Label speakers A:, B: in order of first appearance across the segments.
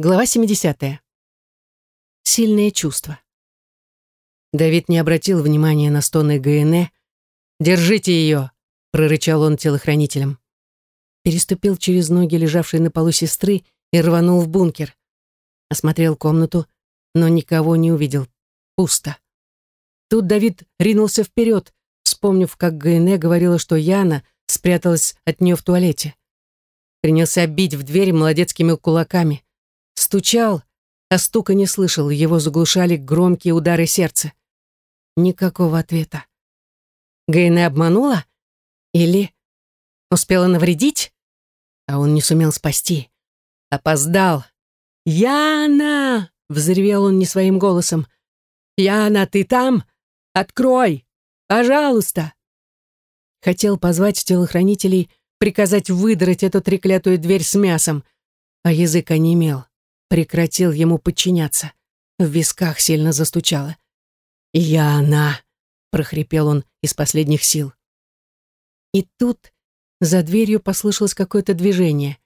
A: Глава 70. Сильные чувства. Давид не обратил внимания на стоны ГНЭ. «Держите ее!» — прорычал он телохранителям. Переступил через ноги лежавшей на полу сестры и рванул в бункер. Осмотрел комнату, но никого не увидел. Пусто. Тут Давид ринулся вперед, вспомнив, как ГНЭ говорила, что Яна спряталась от нее в туалете. Принялся бить в дверь молодецкими кулаками. Стучал, а стука не слышал, его заглушали громкие удары сердца. Никакого ответа. Гейна обманула? Или успела навредить? А он не сумел спасти. Опоздал. «Яна!» — взревел он не своим голосом. «Яна, ты там? Открой! Пожалуйста!» Хотел позвать телохранителей, приказать выдрать эту треклятую дверь с мясом, а язык онемел прекратил ему подчиняться. В висках сильно застучало. «Я она!» — прохрипел он из последних сил. И тут за дверью послышалось какое-то движение.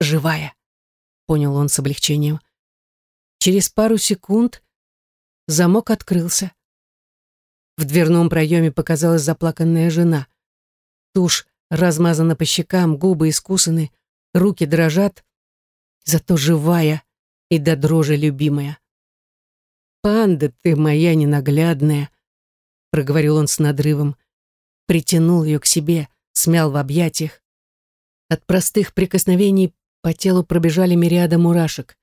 A: «Живая!» — понял он с облегчением. Через пару секунд замок открылся. В дверном проеме показалась заплаканная жена. Тушь размазана по щекам, губы искусаны, руки дрожат, зато живая и до дрожи любимая. «Панда ты моя ненаглядная», — проговорил он с надрывом, притянул ее к себе, смял в объятиях. От простых прикосновений по телу пробежали мириады мурашек.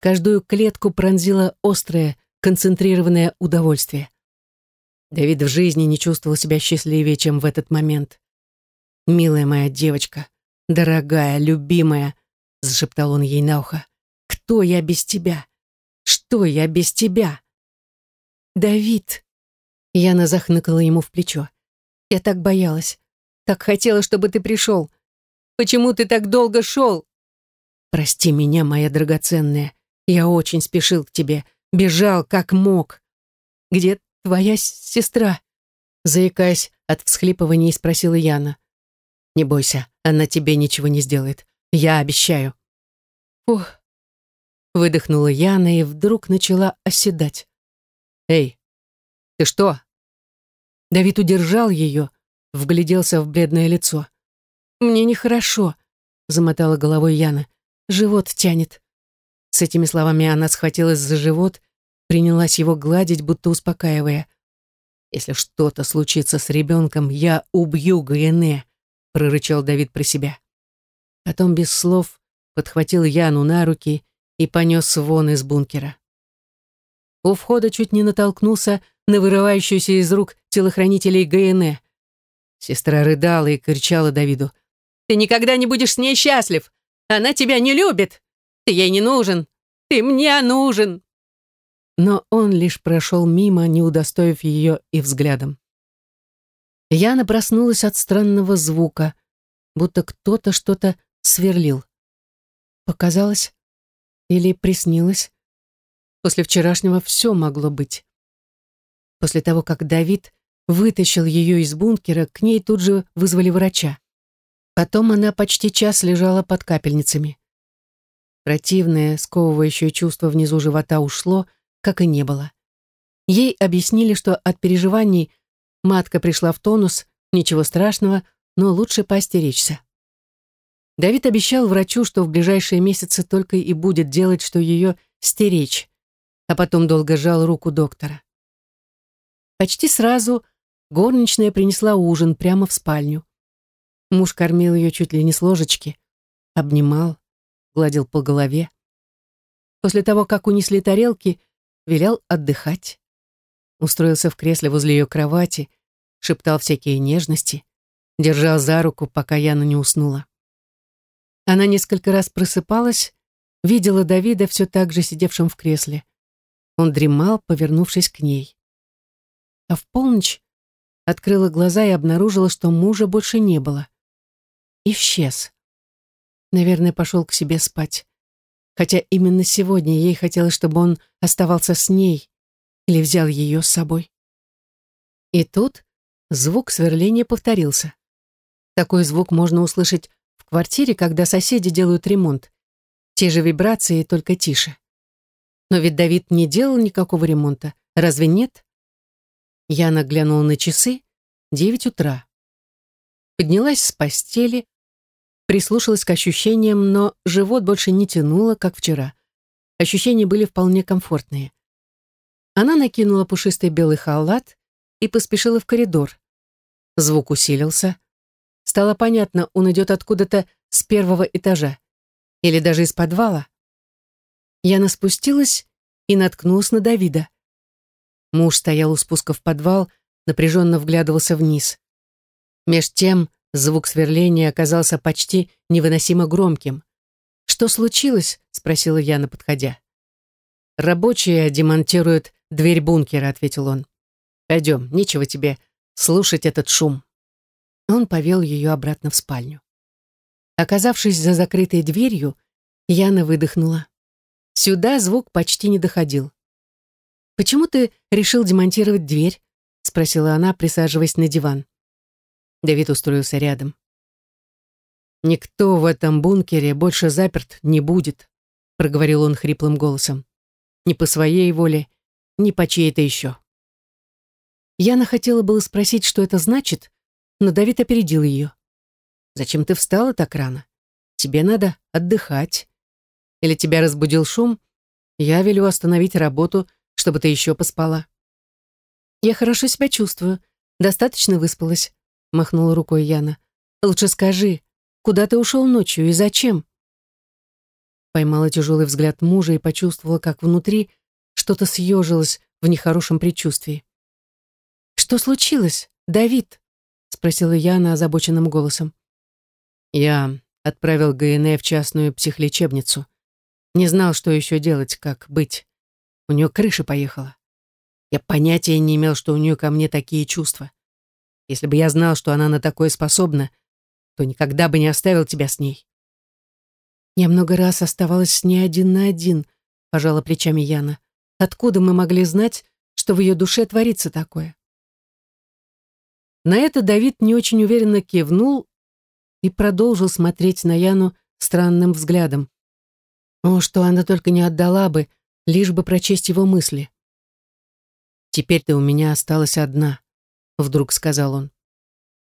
A: Каждую клетку пронзило острое, концентрированное удовольствие. Давид в жизни не чувствовал себя счастливее, чем в этот момент. «Милая моя девочка, дорогая, любимая», зашептал он ей на ухо. «Кто я без тебя? Что я без тебя?» «Давид!» Яна захныкала ему в плечо. «Я так боялась. Так хотела, чтобы ты пришел. Почему ты так долго шел?» «Прости меня, моя драгоценная. Я очень спешил к тебе. Бежал, как мог. Где твоя сестра?» Заикаясь от всхлипываний, спросила Яна. «Не бойся, она тебе ничего не сделает. Я обещаю. Ух. Выдохнула Яна и вдруг начала оседать. Эй, ты что? Давид удержал ее, вгляделся в бледное лицо. Мне нехорошо, замотала головой Яна. Живот тянет. С этими словами она схватилась за живот, принялась его гладить, будто успокаивая. «Если что-то случится с ребенком, я убью Гайене», прорычал Давид про себя. Потом без слов подхватил Яну на руки и понес вон из бункера. У входа чуть не натолкнулся на вырывающуюся из рук телохранителей ГНЭ. Сестра рыдала и кричала Давиду. «Ты никогда не будешь с ней счастлив! Она тебя не любит! Ты ей не нужен! Ты мне нужен!» Но он лишь прошел мимо, не удостоив ее и взглядом. Яна проснулась от странного звука, будто кто-то что-то сверлил. Показалось? Или приснилось? После вчерашнего все могло быть. После того, как Давид вытащил ее из бункера, к ней тут же вызвали врача. Потом она почти час лежала под капельницами. Противное, сковывающее чувство внизу живота ушло, как и не было. Ей объяснили, что от переживаний матка пришла в тонус, ничего страшного, но лучше поостеречься. Давид обещал врачу, что в ближайшие месяцы только и будет делать, что ее стеречь, а потом долго жал руку доктора. Почти сразу горничная принесла ужин прямо в спальню. Муж кормил ее чуть ли не с ложечки, обнимал, гладил по голове. После того, как унесли тарелки, велел отдыхать. Устроился в кресле возле ее кровати, шептал всякие нежности, держал за руку, пока Яна не уснула. Она несколько раз просыпалась, видела Давида все так же сидевшим в кресле. Он дремал, повернувшись к ней. А в полночь открыла глаза и обнаружила, что мужа больше не было. Исчез. Наверное, пошел к себе спать. Хотя именно сегодня ей хотелось, чтобы он оставался с ней или взял ее с собой. И тут звук сверления повторился. Такой звук можно услышать в квартире, когда соседи делают ремонт. Те же вибрации, только тише. Но ведь Давид не делал никакого ремонта. Разве нет? Я наглянула на часы. Девять утра. Поднялась с постели, прислушалась к ощущениям, но живот больше не тянуло, как вчера. Ощущения были вполне комфортные. Она накинула пушистый белый халат и поспешила в коридор. Звук усилился. Стало понятно, он идет откуда-то с первого этажа или даже из подвала. Яна спустилась и наткнулась на Давида. Муж стоял у спуска в подвал, напряженно вглядывался вниз. Меж тем звук сверления оказался почти невыносимо громким. «Что случилось?» — спросила Яна, подходя. «Рабочие демонтируют дверь бункера», — ответил он. «Пойдем, нечего тебе слушать этот шум». Он повел ее обратно в спальню. Оказавшись за закрытой дверью, Яна выдохнула. Сюда звук почти не доходил. «Почему ты решил демонтировать дверь?» — спросила она, присаживаясь на диван. Давид устроился рядом. «Никто в этом бункере больше заперт не будет», — проговорил он хриплым голосом. «Ни по своей воле, ни по чьей-то еще». Яна хотела было спросить, что это значит, но Давид опередил ее. «Зачем ты встала так рано? Тебе надо отдыхать. Или тебя разбудил шум? Я велю остановить работу, чтобы ты еще поспала». «Я хорошо себя чувствую, достаточно выспалась», — махнула рукой Яна. «Лучше скажи, куда ты ушел ночью и зачем?» Поймала тяжелый взгляд мужа и почувствовала, как внутри что-то съежилось в нехорошем предчувствии. «Что случилось, Давид?» — спросила Яна озабоченным голосом. «Я отправил ГНЭ в частную психлечебницу. Не знал, что еще делать, как быть. У нее крыша поехала. Я понятия не имел, что у нее ко мне такие чувства. Если бы я знал, что она на такое способна, то никогда бы не оставил тебя с ней. Я много раз оставалась с ней один на один, пожала плечами Яна. Откуда мы могли знать, что в ее душе творится такое? На это Давид не очень уверенно кивнул и продолжил смотреть на Яну странным взглядом. О, что она только не отдала бы, лишь бы прочесть его мысли. «Теперь ты у меня осталась одна», — вдруг сказал он.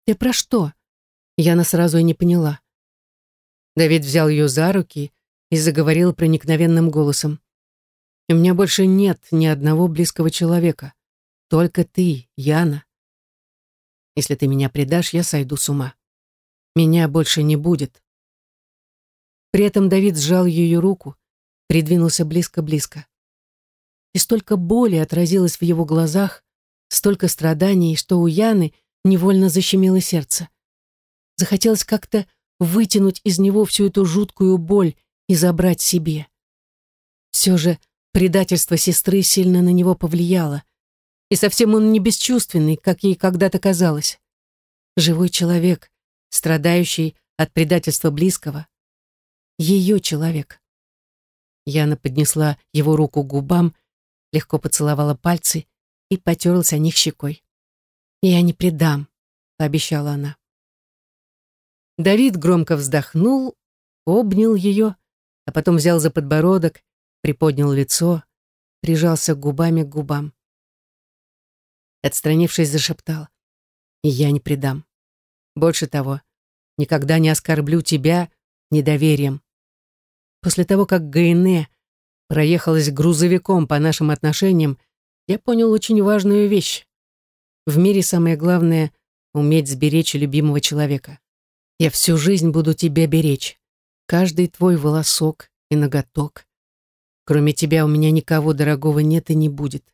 A: «Ты про что?» Яна сразу и не поняла. Давид взял ее за руки и заговорил проникновенным голосом. «У меня больше нет ни одного близкого человека. Только ты, Яна. Если ты меня предашь, я сойду с ума. Меня больше не будет. При этом Давид сжал ее руку, придвинулся близко-близко. И столько боли отразилось в его глазах, столько страданий, что у Яны невольно защемило сердце. Захотелось как-то вытянуть из него всю эту жуткую боль и забрать себе. Все же предательство сестры сильно на него повлияло. И совсем он не бесчувственный, как ей когда-то казалось. Живой человек, страдающий от предательства близкого, ее человек. Яна поднесла его руку к губам, легко поцеловала пальцы и потерлась о них щекой. «Я не предам», — пообещала она. Давид громко вздохнул, обнял ее, а потом взял за подбородок, приподнял лицо, прижался губами к губам. Отстранившись, зашептал. «Я не предам. Больше того, никогда не оскорблю тебя недоверием. После того, как ГНЭ проехалась грузовиком по нашим отношениям, я понял очень важную вещь. В мире самое главное — уметь сберечь любимого человека. Я всю жизнь буду тебя беречь. Каждый твой волосок и ноготок. Кроме тебя у меня никого дорогого нет и не будет.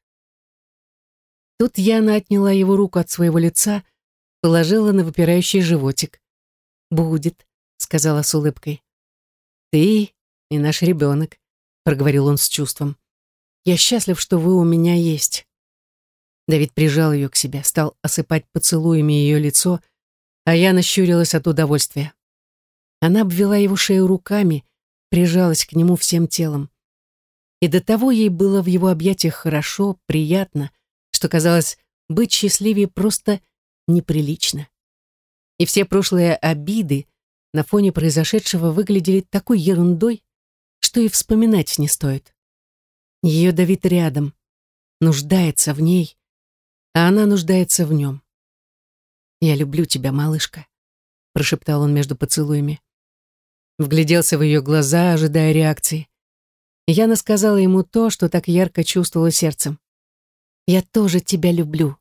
A: Тут Яна отняла его руку от своего лица, положила на выпирающий животик. «Будет», — сказала с улыбкой. «Ты и наш ребенок», — проговорил он с чувством. «Я счастлив, что вы у меня есть». Давид прижал ее к себе, стал осыпать поцелуями ее лицо, а я нащурилась от удовольствия. Она обвела его шею руками, прижалась к нему всем телом. И до того ей было в его объятиях хорошо, приятно, что казалось, быть счастливее просто неприлично. И все прошлые обиды на фоне произошедшего выглядели такой ерундой, что и вспоминать не стоит. Ее Давид рядом, нуждается в ней, а она нуждается в нем. «Я люблю тебя, малышка», — прошептал он между поцелуями. Вгляделся в ее глаза, ожидая реакции. Яна сказала ему то, что так ярко чувствовала сердцем. «Я тоже тебя люблю»,